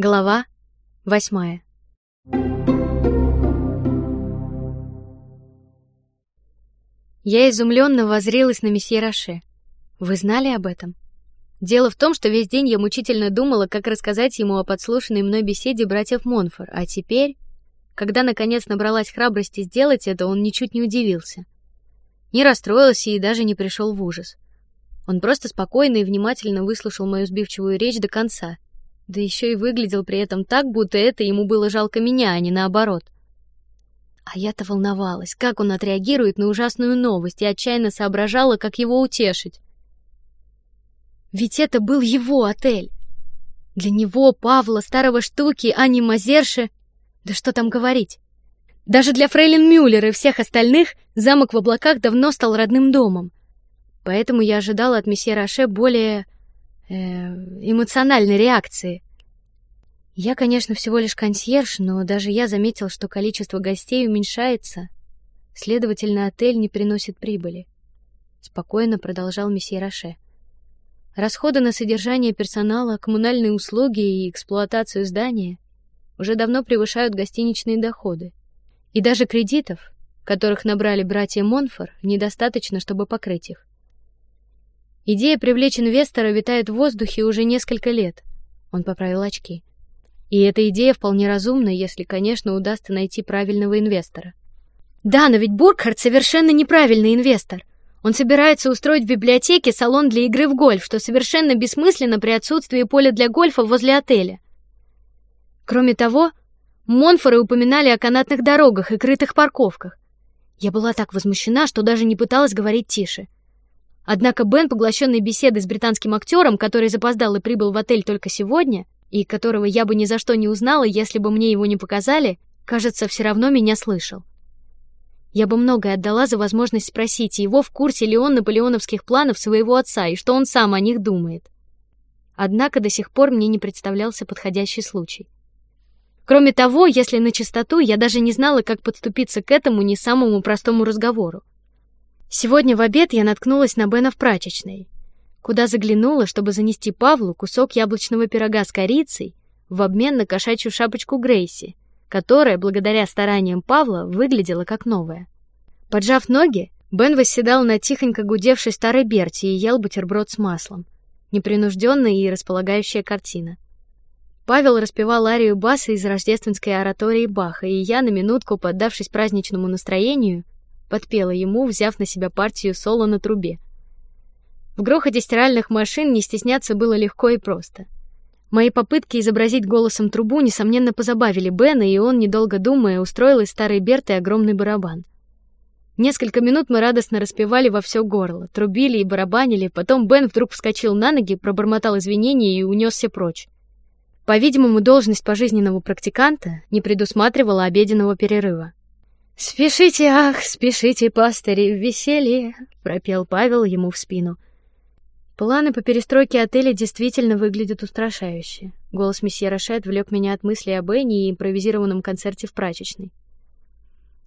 Глава восьмая. Я изумленно воззрелась на месье Роше. Вы знали об этом? Дело в том, что весь день я мучительно думала, как рассказать ему о подслушанной мной беседе братьев Монфор, а теперь, когда наконец набралась храбрости сделать это, он ничуть не удивился, не расстроился и даже не пришел в ужас. Он просто спокойно и внимательно выслушал мою сбивчивую речь до конца да еще и выглядел при этом так, будто это ему было жалко меня, а не наоборот. А я-то волновалась, как он отреагирует на ужасную новость, и отчаянно соображала, как его утешить. Ведь это был его отель. Для него, Павла, старого штуки, а не Мазерши. Да что там говорить? Даже для Фрейлин Мюллер и всех остальных замок в облаках давно стал родным домом. Поэтому я ожидала от месье Роше более эмоциональной реакции. Я, конечно, всего лишь консьерж, но даже я заметил, что количество гостей уменьшается, следовательно, отель не приносит прибыли. Спокойно продолжал месье Роше. Расходы на содержание персонала, коммунальные услуги и эксплуатацию здания уже давно превышают гостиничные доходы, и даже кредитов, которых набрали братья Монфор, недостаточно, чтобы покрыть их. Идея привлечь инвестора витает в воздухе уже несколько лет. Он поправил очки. И эта идея вполне разумна, если, конечно, удастся найти правильного инвестора. Да, но ведь Буркхард совершенно неправильный инвестор. Он собирается устроить в библиотеке салон для игры в гольф, что совершенно бессмысленно при отсутствии поля для гольфа возле отеля. Кроме того, Монфоры упоминали о канатных дорогах и крытых парковках. Я была так возмущена, что даже не пыталась говорить тише. Однако Бен, поглощенный беседой с британским актером, который запоздал и прибыл в отель только сегодня, и которого я бы ни за что не узнала, если бы мне его не показали, кажется, все равно меня слышал. Я бы многое отдала за возможность спросить его, в курсе ли он наполеоновских планов своего отца и что он сам о них думает. Однако до сих пор мне не представлялся подходящий случай. Кроме того, если на чистоту, я даже не знала, как подступиться к этому не самому простому разговору. Сегодня в обед я наткнулась на Бена в прачечной, куда заглянула, чтобы занести Павлу кусок яблочного пирога с корицей в обмен на кошачью шапочку Грейси, которая, благодаря стараниям Павла, выглядела как новая. Поджав ноги, Бен восседал на тихонько гудевшей старой Берти и ел бутерброд с маслом. Непринужденная и располагающая картина. Павел распевал арию баса из рождественской оратории Баха, и я на минутку, поддавшись праздничному настроению, подпела ему, взяв на себя партию соло на трубе. В грохоте стиральных машин не стесняться было легко и просто. Мои попытки изобразить голосом трубу несомненно позабавили Бена, и он, недолго думая, устроил из старой берты огромный барабан. Несколько минут мы радостно распевали во все горло, трубили и барабанили. Потом Бен вдруг вскочил на ноги, пробормотал извинения и унесся прочь. По-видимому, должность пожизненного практиканта не предусматривала обеденного перерыва. Спешите, ах, спешите, пастыри, в веселье, пропел Павел ему в спину. Планы по перестройке отеля действительно выглядят устрашающе. Голос месье Роше отвлек меня от мысли об Энни и импровизированном концерте в прачечной.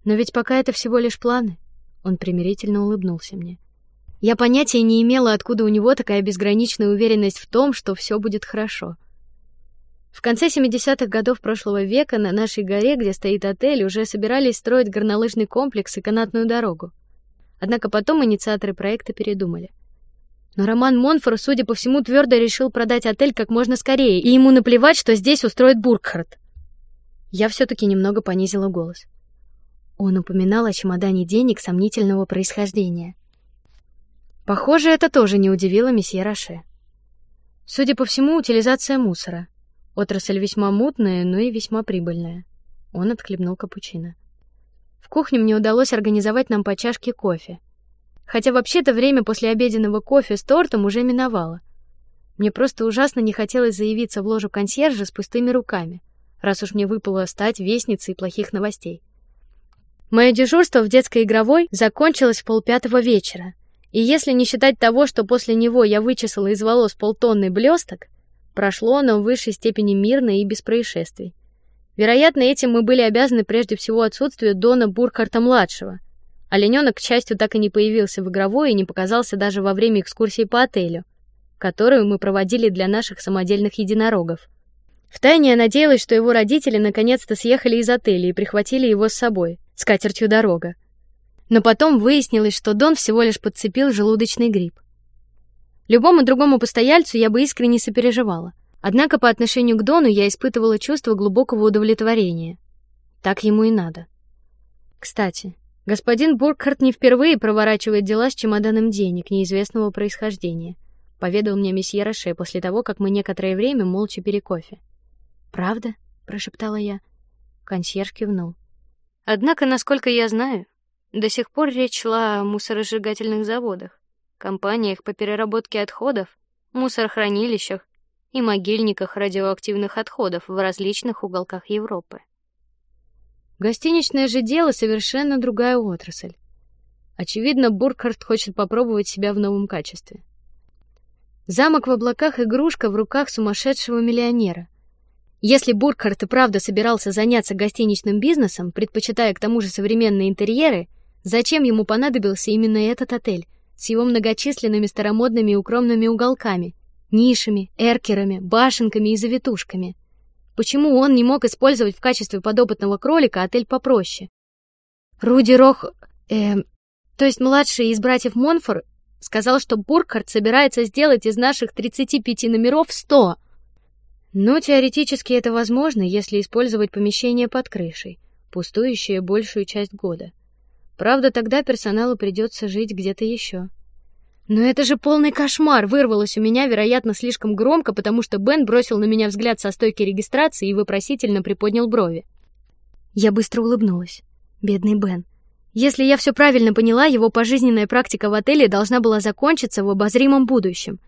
Но ведь пока это всего лишь планы. Он примирительно улыбнулся мне. Я понятия не имела, откуда у него такая безграничная уверенность в том, что все будет хорошо. В конце 70-х годов прошлого века на нашей горе, где стоит отель, уже собирались строить горнолыжный комплекс и канатную дорогу. Однако потом инициаторы проекта передумали. Но Роман Монфор, судя по всему, твердо решил продать отель как можно скорее, и ему наплевать, что здесь устроит Буркхарт. Я все-таки немного понизила голос. Он упоминал о чемодане денег сомнительного происхождения. Похоже, это тоже не удивило месье Роше. Судя по всему, утилизация мусора. Отрасль весьма мутная, но и весьма прибыльная. Он отхлебнул капучино. В кухне мне удалось организовать нам по чашке кофе. Хотя вообще-то время после обеденного кофе с тортом уже миновало. Мне просто ужасно не хотелось заявиться в ложу консьержа с пустыми руками, раз уж мне выпало стать вестницей плохих новостей. Мое дежурство в детской игровой закончилось в полпятого вечера, и если не считать того, что после него я вычесала из волос полтонны блесток, Прошло оно в высшей степени мирно и без происшествий. Вероятно, этим мы были обязаны прежде всего отсутствию Дона Буркарта младшего. Олененок, к счастью, так и не появился в игровой и не показался даже во время экскурсии по отелю, которую мы проводили для наших самодельных единорогов. Втайне я надеялась, что его родители наконец-то съехали из отеля и прихватили его с собой, с катертью дорога. Но потом выяснилось, что Дон всего лишь подцепил желудочный грипп. Любому другому постояльцу я бы искренне сопереживала, однако по отношению к Дону я испытывала чувство глубокого удовлетворения. Так ему и надо. Кстати, господин Буркхарт не впервые проворачивает дела с чемоданом денег неизвестного происхождения, поведал мне месье Роше после того, как мы некоторое время молча пили кофе. Правда? прошептала я. Консьерж кивнул. Однако, насколько я знаю, до сих пор речь шла о мусоросжигательных заводах, компаниях по переработке отходов, мусорохранилищах и могильниках радиоактивных отходов в различных уголках Европы. Гостиничное же дело совершенно другая отрасль. Очевидно, Буркhardt хочет попробовать себя в новом качестве. Замок в облаках игрушка в руках сумасшедшего миллионера. Если Буркхарт и правда собирался заняться гостиничным бизнесом, предпочитая к тому же современные интерьеры, зачем ему понадобился именно этот отель с его многочисленными старомодными укромными уголками, нишами, эркерами, башенками и завитушками? Почему он не мог использовать в качестве подопытного кролика отель попроще? Руди Рох, э, то есть младший из братьев Монфор, сказал, что Буркхарт собирается сделать из наших 35 номеров 100. Но теоретически это возможно, если использовать помещение под крышей, пустующее большую часть года. Правда, тогда персоналу придется жить где-то еще. Но это же полный кошмар! Вырвалось у меня, вероятно, слишком громко, потому что Бен бросил на меня взгляд со стойки регистрации и вопросительно приподнял брови. Я быстро улыбнулась. Бедный Бен. Если я все правильно поняла, его пожизненная практика в отеле должна была закончиться в обозримом будущем.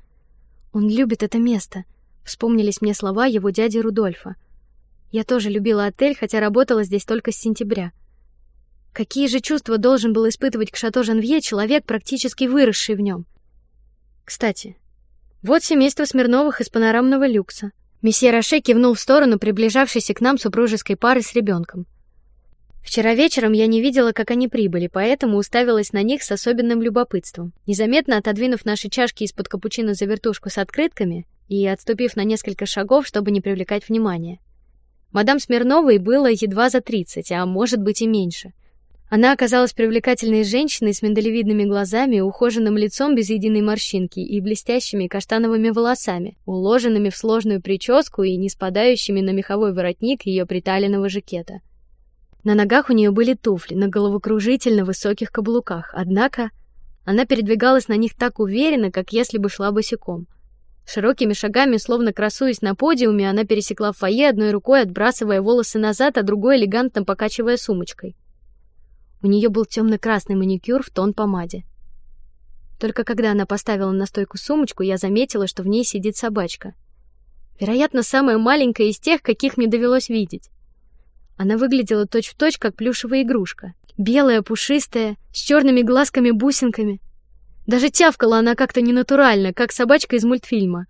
Он любит это место. Вспомнились мне слова его дяди Рудольфа. Я тоже любила отель, хотя работала здесь только с сентября. Какие же чувства должен был испытывать к шато Жанвье человек, практически выросший в нем? Кстати, вот семейство Смирновых из панорамного люкса. Месье Роше кивнул в сторону приближавшейся к нам супружеской пары с ребенком. Вчера вечером я не видела, как они прибыли, поэтому уставилась на них с особенным любопытством. Незаметно отодвинув наши чашки из-под капучино за вертушку с открытками, и отступив на несколько шагов, чтобы не привлекать внимания. Мадам Смирновой было едва за тридцать, а может быть и меньше. Она оказалась привлекательной женщиной с миндалевидными глазами, ухоженным лицом без единой морщинки и блестящими каштановыми волосами, уложенными в сложную прическу и не спадающими на меховой воротник ее приталенного жакета. На ногах у нее были туфли на головокружительно высоких каблуках, однако она передвигалась на них так уверенно, как если бы шла босиком. Широкими шагами, словно красуясь на подиуме, она пересекла фойе одной рукой, отбрасывая волосы назад, а другой элегантно покачивая сумочкой. У нее был темно-красный маникюр в тон помаде. Только когда она поставила на стойку сумочку, я заметила, что в ней сидит собачка. Вероятно, самая маленькая из тех, каких мне довелось видеть. Она выглядела точь-в-точь, как плюшевая игрушка, белая, пушистая, с черными глазками-бусинками. Даже тявкала она как-то ненатурально, как собачка из мультфильма.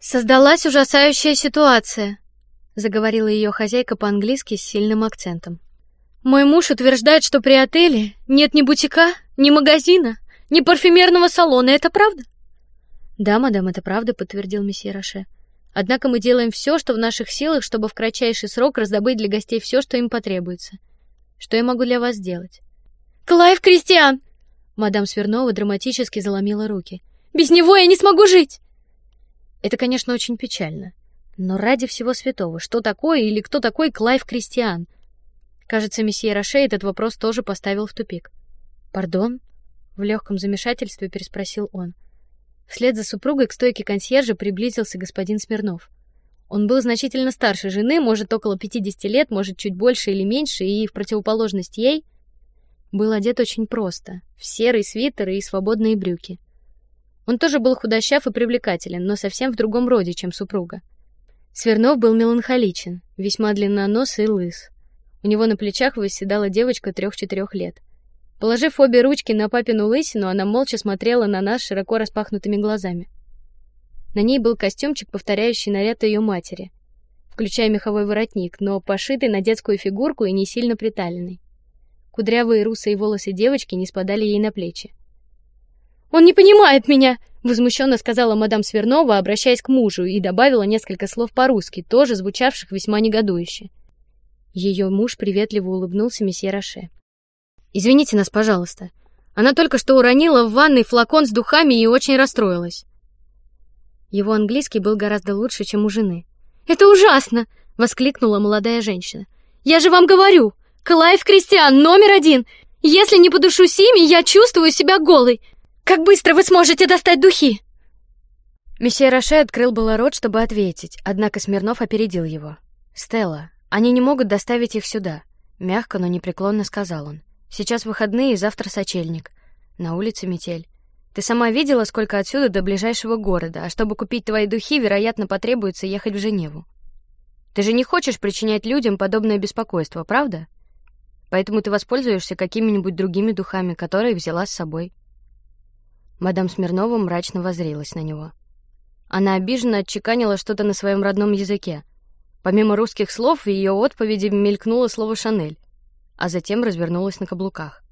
Создалась ужасающая ситуация, заговорила ее хозяйка по-английски с сильным акцентом. Мой муж утверждает, что при отеле нет ни бутика, ни магазина, ни парфюмерного салона. Это правда? Да, мадам, это правда, подтвердил месье Роше. Однако мы делаем все, что в наших силах, чтобы в кратчайший срок раздобыть для гостей все, что им потребуется. Что я могу для вас сделать? Клайв Кристиан, Мадам Смирнова драматически заломила руки. Без него я не смогу жить. Это, конечно, очень печально, но ради всего святого, что такое или кто такой Клайв Кристиан? Кажется, месье Роше этот вопрос тоже поставил в тупик. Пардон? В легком замешательстве переспросил он. Вслед за супругой к стойке консьержа приблизился господин Смирнов. Он был значительно старше жены, может около 50 лет, может чуть больше или меньше, и в противоположность ей был одет очень просто, в серый свитер и свободные брюки. Он тоже был худощав и привлекателен, но совсем в другом роде, чем супруга. Свернов был меланхоличен, весьма длинноносый и лыс. У него на плечах восседала девочка трех-четырех лет. Положив обе ручки на папину лысину, она молча смотрела на нас широко распахнутыми глазами. На ней был костюмчик, повторяющий наряд ее матери, включая меховой воротник, но пошитый на детскую фигурку и не сильно приталенный. Кудрявые русые волосы девочки не спадали ей на плечи. Он не понимает меня, возмущенно сказала мадам Свернова, обращаясь к мужу, и добавила несколько слов по-русски, тоже звучавших весьма негодующе. Ее муж приветливо улыбнулся месье Роше. Извините нас, пожалуйста. Она только что уронила в ванной флакон с духами и очень расстроилась. Его английский был гораздо лучше, чем у жены. Это ужасно! воскликнула молодая женщина. Я же вам говорю, Клайв Кристиан номер один. Если не подушу Сими, я чувствую себя голой. Как быстро вы сможете достать духи? Месье Роше открыл было рот, чтобы ответить, однако Смирнов опередил его. Стелла, они не могут доставить их сюда, мягко, но непреклонно сказал он. Сейчас выходные завтра сочельник. На улице метель. Ты сама видела, сколько отсюда до ближайшего города, а чтобы купить твои духи, вероятно, потребуется ехать в Женеву. Ты же не хочешь причинять людям подобное беспокойство, правда? Поэтому ты воспользуешься какими-нибудь другими духами, которые взяла с собой. Мадам Смирнова мрачно воззрелась на него. Она обиженно отчеканила что-то на своем родном языке. Помимо русских слов в ее отповеди мелькнуло слово Шанель, а затем развернулась на каблуках.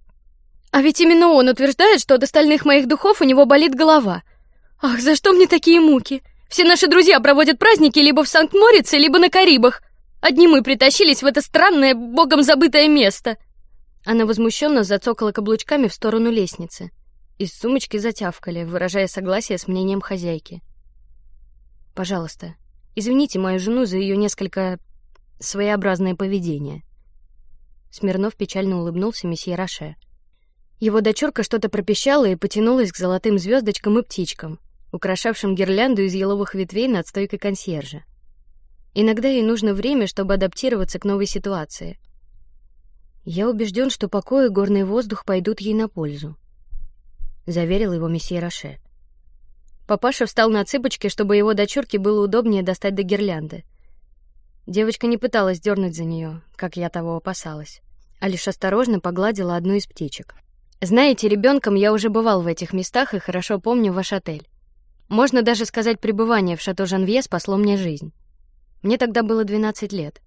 А ведь именно он утверждает, что от остальных моих духов у него болит голова. Ах, за что мне такие муки? Все наши друзья проводят праздники либо в Санкт-Морице, либо на Карибах. Одни мы притащились в это странное, богом забытое место. Она возмущенно зацокала каблучками в сторону лестницы. Из сумочки затявкали, выражая согласие с мнением хозяйки. Пожалуйста, извините мою жену за ее несколько своеобразное поведение. Смирнов печально улыбнулся месье Роше. Его дочурка что-то пропищала и потянулась к золотым звездочкам и птичкам, украшавшим гирлянду из еловых ветвей над стойкой консьержа. Иногда ей нужно время, чтобы адаптироваться к новой ситуации. Я убежден, что покой и горный воздух пойдут ей на пользу, заверил его месье Роше. Папаша встал на цыпочки, чтобы его дочурке было удобнее достать до гирлянды. Девочка не пыталась дернуть за нее, как я того опасалась, а лишь осторожно погладила одну из птичек. Знаете, ребенком я уже бывал в этих местах и хорошо помню ваш отель. Можно даже сказать, пребывание в шато Жанвье спасло мне жизнь. Мне тогда было 12 лет.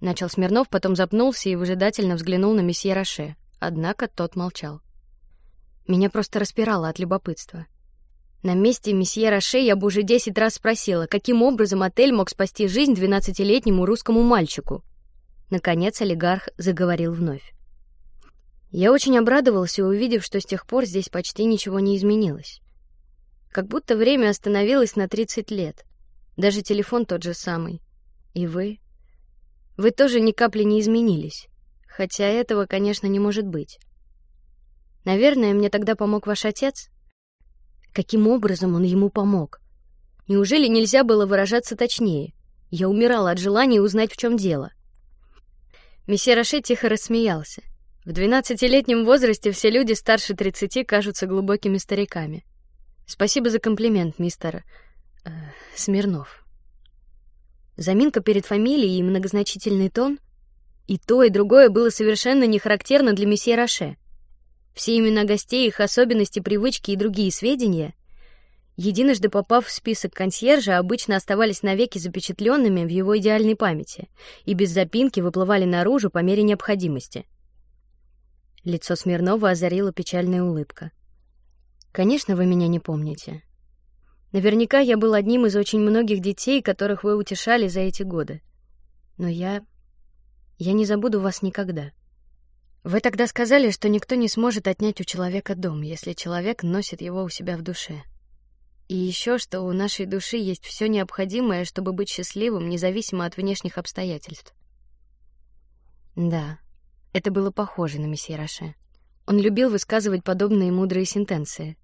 Начал Смирнов, потом запнулся и выжидательно взглянул на месье Роше, однако тот молчал. Меня просто распирало от любопытства. На месте месье Роше я бы уже десять раз спросила, каким образом отель мог спасти жизнь двенадцатилетнему русскому мальчику. Наконец олигарх заговорил вновь. Я очень обрадовался, увидев, что с тех пор здесь почти ничего не изменилось. Как будто время остановилось на тридцать лет. Даже телефон тот же самый. И вы, вы тоже ни капли не изменились, хотя этого, конечно, не может быть. Наверное, мне тогда помог ваш отец. Каким образом он ему помог? Неужели нельзя было выражаться точнее? Я умирала от желания узнать, в чем дело. Месье Роше тихо рассмеялся. В двенадцатилетнем возрасте все люди старше тридцати кажутся глубокими стариками. Спасибо за комплимент, мистер э, Смирнов. Заминка перед фамилией и многозначительный тон, и то и другое было совершенно не характерно для месье Роше. Все имена гостей, их особенности, привычки и другие сведения, единожды попав в список консьержа, обычно оставались навеки запечатленными в его идеальной памяти и без запинки выплывали наружу по мере необходимости. Лицо Смирнова озарила печальная улыбка. Конечно, вы меня не помните. Наверняка я был одним из очень многих детей, которых вы утешали за эти годы. Но я я не забуду вас никогда. Вы тогда сказали, что никто не сможет отнять у человека дом, если человек носит его у себя в душе. И еще, что у нашей души есть все необходимое, чтобы быть счастливым, независимо от внешних обстоятельств. Да, это было похоже на месье Роше. Он любил высказывать подобные мудрые сентенции.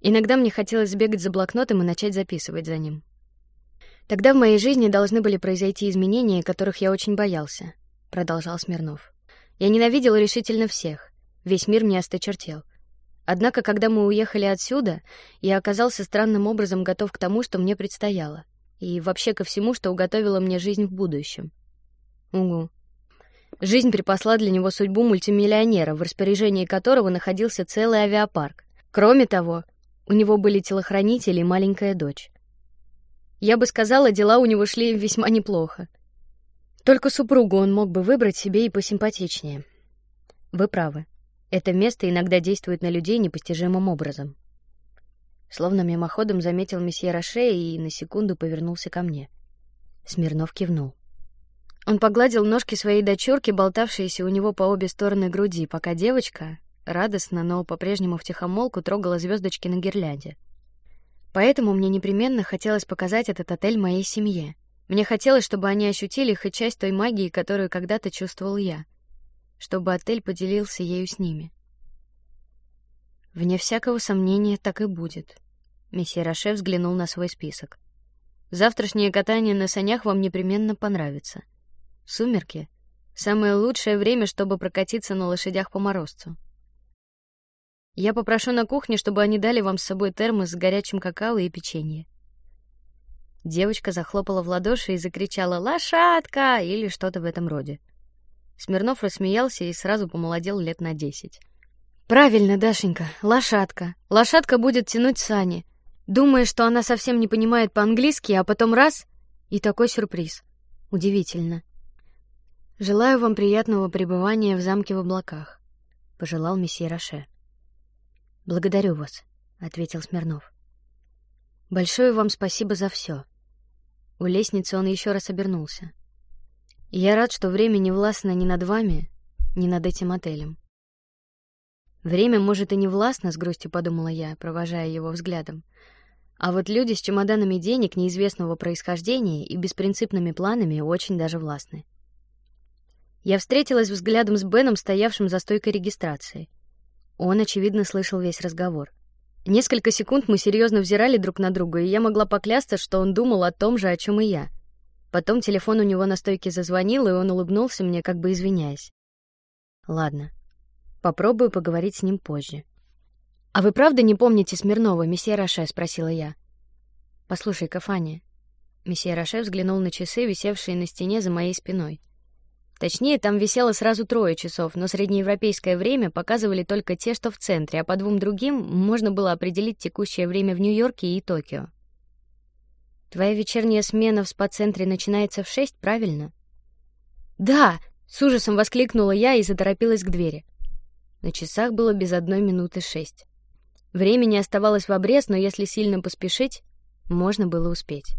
Иногда мне хотелось сбегать за блокнотом и начать записывать за ним. Тогда в моей жизни должны были произойти изменения, которых я очень боялся, продолжал Смирнов. Я ненавидел решительно всех. Весь мир мне осточертел. Однако, когда мы уехали отсюда, я оказался странным образом готов к тому, что мне предстояло, и вообще ко всему, что уготовила мне жизнь в будущем. Угу. Жизнь припасла для него судьбу мультимиллионера, в распоряжении которого находился целый авиапарк. Кроме того, у него были телохранители и маленькая дочь. Я бы сказала, дела у него шли весьма неплохо. Только супругу он мог бы выбрать себе и посимпатичнее. Вы правы. Это место иногда действует на людей непостижимым образом. словно мимоходом заметил месье Роше и на секунду повернулся ко мне. Смирнов кивнул. Он погладил ножки своей дочурки, болтавшиеся у него по обе стороны груди, пока девочка, радостно, но по-прежнему втихомолку трогала звездочки на гирлянде. Поэтому мне непременно хотелось показать этот отель моей семье. Мне хотелось, чтобы они ощутили хоть часть той магии, которую когда-то чувствовал я, чтобы отель поделился ею с ними. Вне всякого сомнения, так и будет. Месье Роше взглянул на свой список. Завтрашнее катание на санях вам непременно понравится. Сумерки — самое лучшее время, чтобы прокатиться на лошадях по морозцу. Я попрошу на кухне, чтобы они дали вам с собой термос с горячим какао и печенье. Девочка захлопала в ладоши и закричала «Лошадка!» или что-то в этом роде. Смирнов рассмеялся и сразу помолодел лет на десять. Правильно, Дашенька, лошадка. Лошадка будет тянуть сани. Думая, что она совсем не понимает по-английски, а потом раз и такой сюрприз. Удивительно. Желаю вам приятного пребывания в замке в облаках, пожелал месье Роше. Благодарю вас, ответил Смирнов. Большое вам спасибо за все. У лестницы он еще раз обернулся. Я рад, что время не властно ни над вами, ни над этим отелем. Время может и не властно, с грустью подумала я, провожая его взглядом. А вот люди с чемоданами денег неизвестного происхождения и беспринципными планами очень даже властны. Я встретилась взглядом с Беном, стоявшим за стойкой регистрации. Он очевидно слышал весь разговор. Несколько секунд мы серьезно взирали друг на друга, и я могла поклясться, что он думал о том же, о чем и я. Потом телефон у него на стойке зазвонил, и он улыбнулся мне, как бы извиняясь. Ладно, попробую поговорить с ним позже. А вы правда не помните Смирнова, месье Роше? спросила я. Послушай, Кафани. Месье Роше взглянул на часы, висевшие на стене за моей спиной. Точнее, там висело сразу трое часов, но среднеевропейское время показывали только те, что в центре, а по двум другим можно было определить текущее время в Нью-Йорке и Токио. Твоя вечерняя смена в спа-центре начинается в шесть, правильно? Да, с ужасом воскликнула я и заторопилась к двери. На часах было без одной минуты шесть. Времени оставалось в обрез, но если сильно поспешить, можно было успеть.